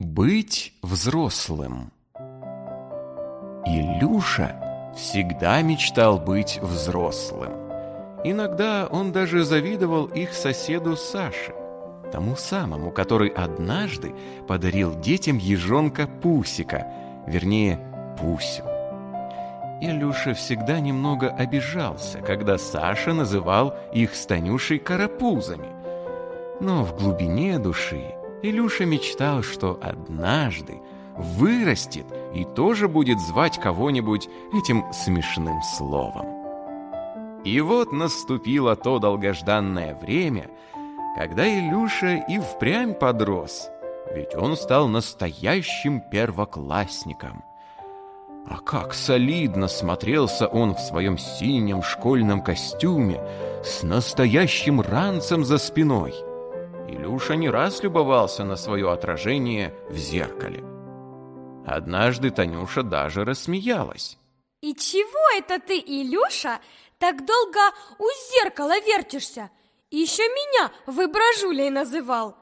Быть взрослым. Илюша всегда мечтал быть взрослым. Иногда он даже завидовал их соседу Саше, тому самому, который однажды подарил детям ежонка Пусика, вернее, Пусю. Илюша всегда немного обижался, когда Саша называл их с Танюшей карапузами. Но в глубине души Илюша мечтал, что однажды вырастет и тоже будет звать кого-нибудь этим смешным словом. И вот наступило то долгожданное время, когда Илюша и впрямь подрос, ведь он стал настоящим первоклассником. А как солидно смотрелся он в своем синем школьном костюме с настоящим ранцем за спиной – Илюша не раз любовался на свое отражение в зеркале. Однажды Танюша даже рассмеялась. И чего это ты, Илюша, так долго у зеркала вертишься? Еще меня выброжулей называл.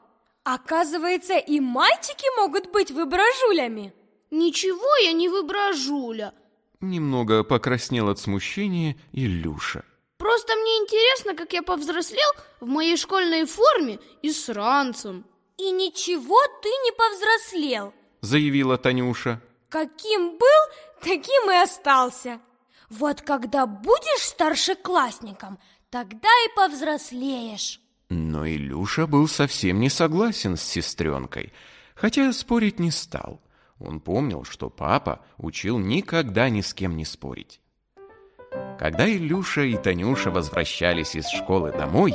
Оказывается, и мальчики могут быть выброжулями. Ничего я не выброжуля. Немного покраснел от смущения Илюша. Просто мне интересно, как я повзрослел в моей школьной форме и с ранцем. И ничего ты не повзрослел, заявила Танюша. Каким был, таким и остался. Вот когда будешь старшеклассником, тогда и повзрослеешь. Но Илюша был совсем не согласен с сестренкой, хотя спорить не стал. Он помнил, что папа учил никогда ни с кем не спорить. Когда Илюша и Танюша возвращались из школы домой,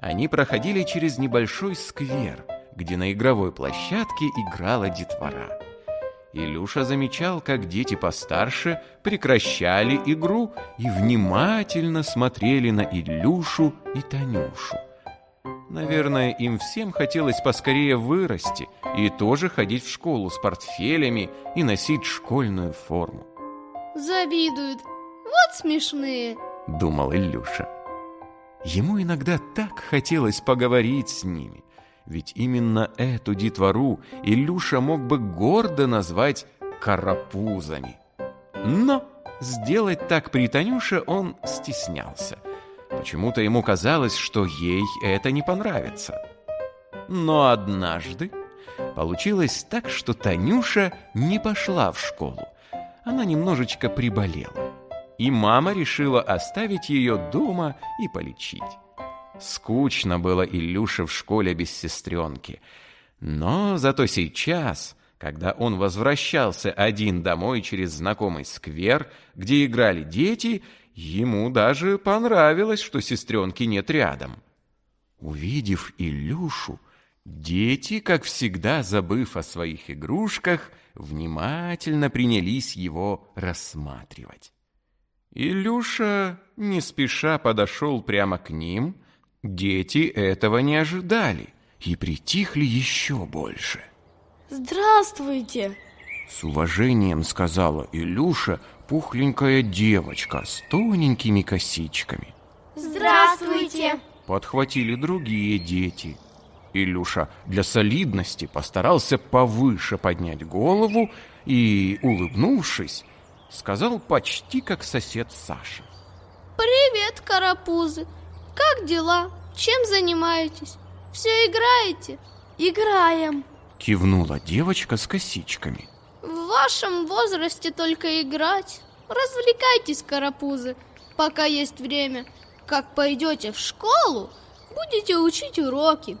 они проходили через небольшой сквер, где на игровой площадке играла детвора. Илюша замечал, как дети постарше прекращали игру и внимательно смотрели на Илюшу и Танюшу. Наверное, им всем хотелось поскорее вырасти и тоже ходить в школу с портфелями и носить школьную форму. Завидуют, вот смешные, думал Илюша. Ему иногда так хотелось поговорить с ними, ведь именно эту детвору Илюша мог бы гордо назвать карапузами. Но сделать так при Танюше он стеснялся. Почему-то ему казалось, что ей это не понравится. Но однажды получилось так, что Танюша не пошла в школу. Она немножечко приболела и мама решила оставить ее дома и полечить. Скучно было Илюше в школе без сестренки. Но зато сейчас, когда он возвращался один домой через знакомый сквер, где играли дети, ему даже понравилось, что сестренки нет рядом. Увидев Илюшу, дети, как всегда забыв о своих игрушках, внимательно принялись его рассматривать. Илюша не спеша подошел прямо к ним. Дети этого не ожидали и притихли еще больше. «Здравствуйте!» С уважением сказала Илюша пухленькая девочка с тоненькими косичками. «Здравствуйте!» Подхватили другие дети. Илюша для солидности постарался повыше поднять голову и, улыбнувшись, сказал почти как сосед Саша. Привет, карапузы! Как дела? Чем занимаетесь? Все играете? Играем! Кивнула девочка с косичками. В вашем возрасте только играть. Развлекайтесь, карапузы, пока есть время. Как пойдете в школу, будете учить уроки.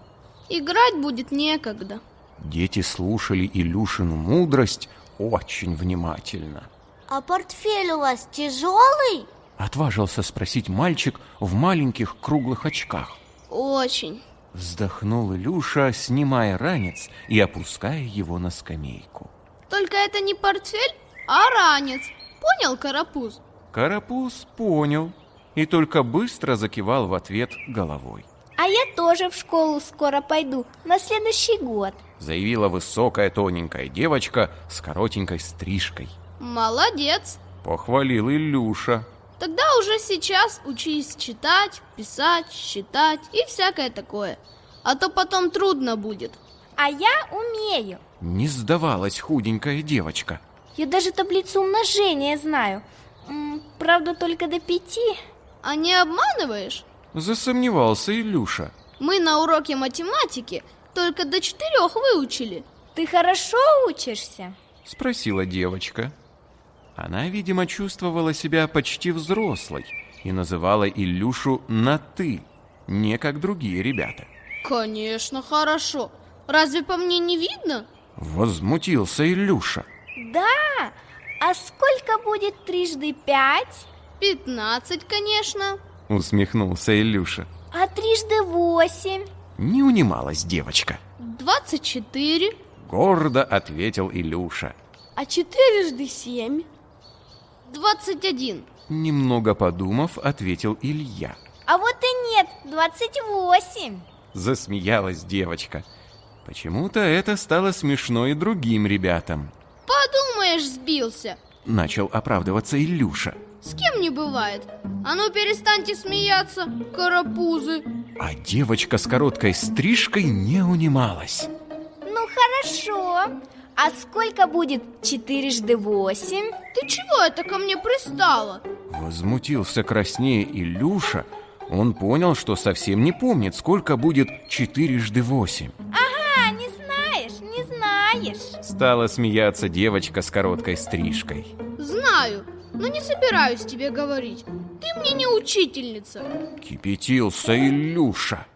Играть будет некогда. Дети слушали Илюшину мудрость очень внимательно. А портфель у вас тяжелый? Отважился спросить мальчик в маленьких круглых очках. Очень. Вздохнул Илюша, снимая ранец и опуская его на скамейку. Только это не портфель, а ранец. Понял, Карапуз? Карапуз понял и только быстро закивал в ответ головой. А я тоже в школу скоро пойду, на следующий год Заявила высокая тоненькая девочка с коротенькой стрижкой Молодец! Похвалил Илюша. Тогда уже сейчас учись читать, писать, считать и всякое такое. А то потом трудно будет. а я умею. Не сдавалась худенькая девочка. Я даже таблицу умножения знаю. М, Правда, только до пяти. А не обманываешь? Засомневался Илюша. Мы на уроке математики только до четырех выучили. Ты хорошо учишься? Спросила девочка. Она, видимо, чувствовала себя почти взрослой и называла Илюшу на «ты», не как другие ребята. Конечно, хорошо. Разве по мне не видно? Возмутился Илюша. Да. А сколько будет трижды пять? Пятнадцать, конечно. Усмехнулся Илюша. А трижды восемь? Не унималась девочка. Двадцать четыре. Гордо ответил Илюша. А четырежды семь? Двадцать один. Немного подумав, ответил Илья. А вот и нет, двадцать восемь. Засмеялась девочка. Почему-то это стало смешно и другим ребятам. Подумаешь, сбился. Начал оправдываться Илюша. С кем не бывает. А ну перестаньте смеяться, карапузы. А девочка с короткой стрижкой не унималась. Ну хорошо. А сколько будет четырежды восемь? Ты чего это ко мне пристала? Возмутился краснее Илюша. Он понял, что совсем не помнит, сколько будет четырежды восемь. А, не знаешь, не знаешь. Стала смеяться девочка с короткой стрижкой. Знаю, но не собираюсь тебе говорить. Ты мне не учительница. Кипятился Илюша.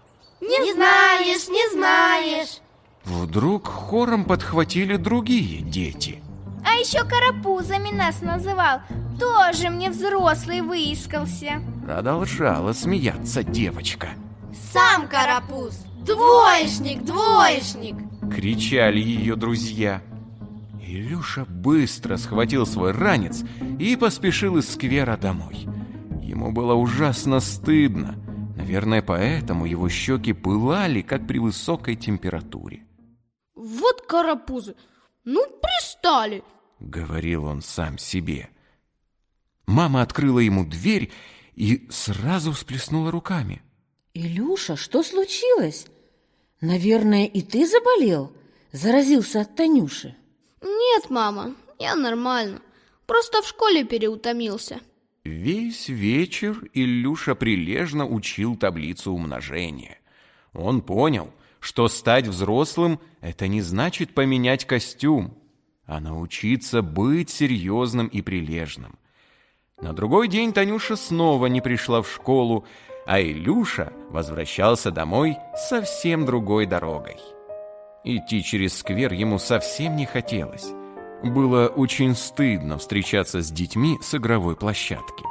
Не знаешь, не знаешь. Вдруг хором подхватили другие дети. А еще карапузами нас называл. Тоже мне взрослый выискался. Продолжала смеяться девочка. Сам карапуз. Двоечник, двоечник. Кричали ее друзья. Илюша быстро схватил свой ранец и поспешил из сквера домой. Ему было ужасно стыдно. Наверное, поэтому его щеки пылали, как при высокой температуре. Вот карапузы. Ну, пристали. Говорил он сам себе. Мама открыла ему дверь и сразу всплеснула руками. Илюша, что случилось? Наверное, и ты заболел? Заразился от Танюши? Нет, мама, я нормально. Просто в школе переутомился. Весь вечер Илюша прилежно учил таблицу умножения. Он понял, что стать взрослым – это не значит поменять костюм, а научиться быть серьезным и прилежным. На другой день Танюша снова не пришла в школу, а Илюша возвращался домой совсем другой дорогой. Идти через сквер ему совсем не хотелось. Было очень стыдно встречаться с детьми с игровой площадки.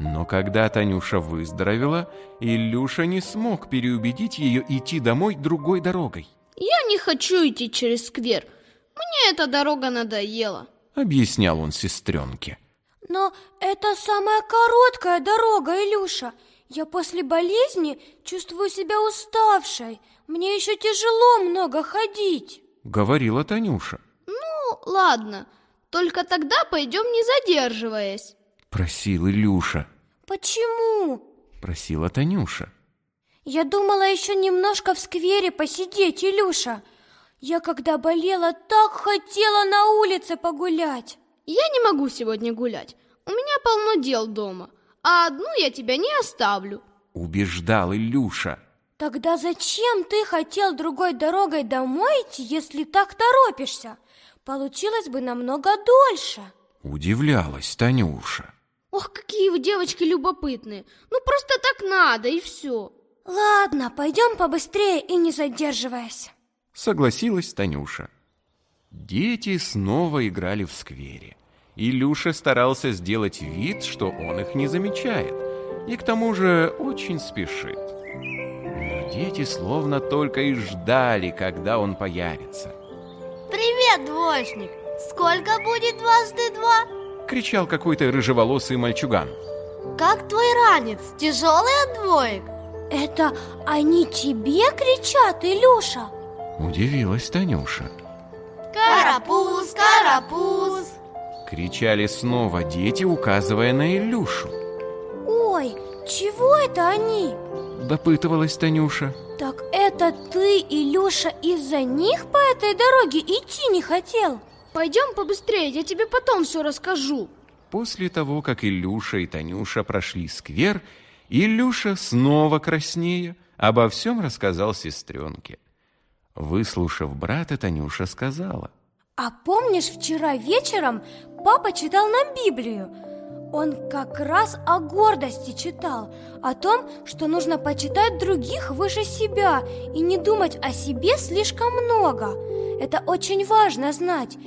Но когда Танюша выздоровела, Илюша не смог переубедить ее идти домой другой дорогой. Я не хочу идти через сквер. Мне эта дорога надоела. Объяснял он сестренке. Но это самая короткая дорога, Илюша. Я после болезни чувствую себя уставшей. Мне еще тяжело много ходить. Говорила Танюша. Ну, ладно. Только тогда пойдем не задерживаясь. Просил Илюша. Почему? Просила Танюша. Я думала еще немножко в сквере посидеть, Илюша. Я когда болела, так хотела на улице погулять. Я не могу сегодня гулять. У меня полно дел дома. А одну я тебя не оставлю. Убеждал Илюша. Тогда зачем ты хотел другой дорогой домой идти, если так торопишься? Получилось бы намного дольше. Удивлялась Танюша. Ох, какие вы девочки любопытные. Ну просто так надо и все. Ладно, пойдем побыстрее и не задерживаясь. Согласилась Танюша. Дети снова играли в сквере. Илюша старался сделать вид, что он их не замечает, и к тому же очень спешит. Но дети словно только и ждали, когда он появится. Привет, двоечник! Сколько будет дважды два? Кричал какой-то рыжеволосый мальчуган. Как твой ранец? Тяжелый от двоек? Это они тебе кричат, Илюша? Удивилась Танюша. Карапуз, карапуз! Кричали снова дети, указывая на Илюшу. Ой, чего это они? Допытывалась Танюша. Так это ты, Илюша, из-за них по этой дороге идти не хотел? Пойдем побыстрее, я тебе потом все расскажу. После того, как Илюша и Танюша прошли сквер, Илюша снова краснея обо всем рассказал сестренке. Выслушав брата, Танюша сказала. А помнишь, вчера вечером папа читал нам Библию? Он как раз о гордости читал, о том, что нужно почитать других выше себя и не думать о себе слишком много. Это очень важно знать,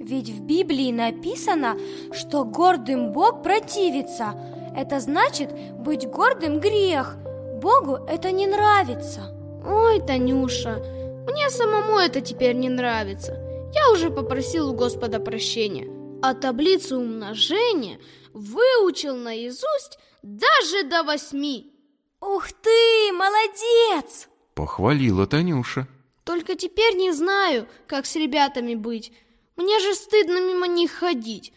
ведь в Библии написано, что гордым Бог противится. Это значит, быть гордым грех. Богу это не нравится. Ой, Танюша, мне самому это теперь не нравится. Я уже попросил у Господа прощения. А таблицу умножения выучил наизусть даже до восьми. Ух ты, молодец! Похвалила Танюша. Только теперь не знаю, как с ребятами быть. Мне же стыдно мимо них ходить.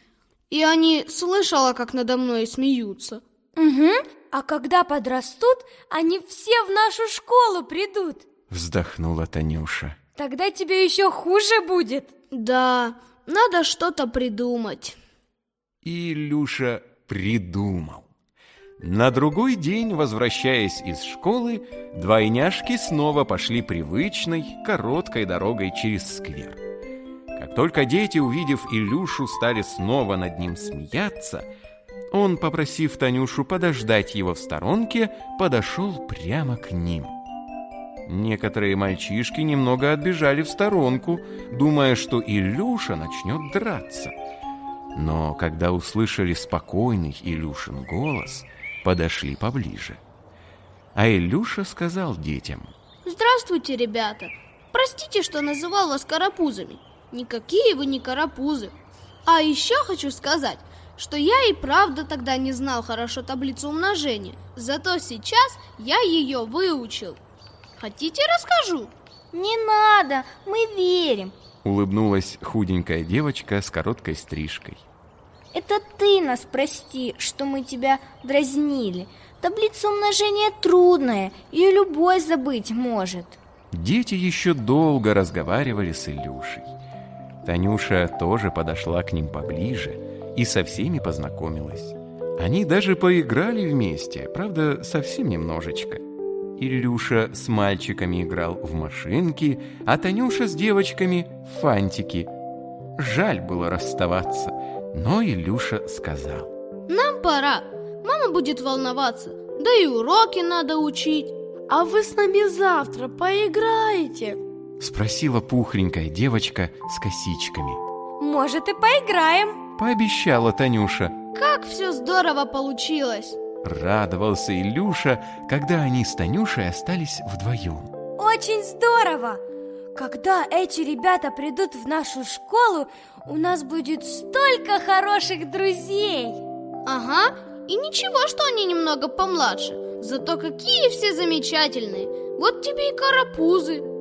И они слышала, как надо мной смеются. Угу. А когда подрастут, они все в нашу школу придут. Вздохнула Танюша. Тогда тебе еще хуже будет. Да, надо что-то придумать. И Илюша придумал. На другой день, возвращаясь из школы, двойняшки снова пошли привычной, короткой дорогой через сквер. Как только дети, увидев Илюшу, стали снова над ним смеяться, он, попросив Танюшу подождать его в сторонке, подошел прямо к ним. Некоторые мальчишки немного отбежали в сторонку, думая, что Илюша начнет драться. Но когда услышали спокойный Илюшин голос, подошли поближе. А Илюша сказал детям. Здравствуйте, ребята. Простите, что называл вас карапузами. Никакие вы не карапузы. А еще хочу сказать, что я и правда тогда не знал хорошо таблицу умножения. Зато сейчас я ее выучил. Хотите, расскажу? Не надо, мы верим. Улыбнулась худенькая девочка с короткой стрижкой. Это ты нас прости, что мы тебя дразнили. Таблица умножения трудная, ее любой забыть может. Дети еще долго разговаривали с Илюшей. Танюша тоже подошла к ним поближе и со всеми познакомилась. Они даже поиграли вместе, правда, совсем немножечко. Илюша с мальчиками играл в машинки, а Танюша с девочками в фантики. Жаль было расставаться, но Илюша сказал. Нам пора, мама будет волноваться, да и уроки надо учить. А вы с нами завтра поиграете? Спросила пухленькая девочка с косичками. Может и поиграем? Пообещала Танюша. Как все здорово получилось! Радовался Илюша, когда они с Танюшей остались вдвоем. Очень здорово! Когда эти ребята придут в нашу школу, у нас будет столько хороших друзей! Ага, и ничего, что они немного помладше. Зато какие все замечательные! Вот тебе и карапузы.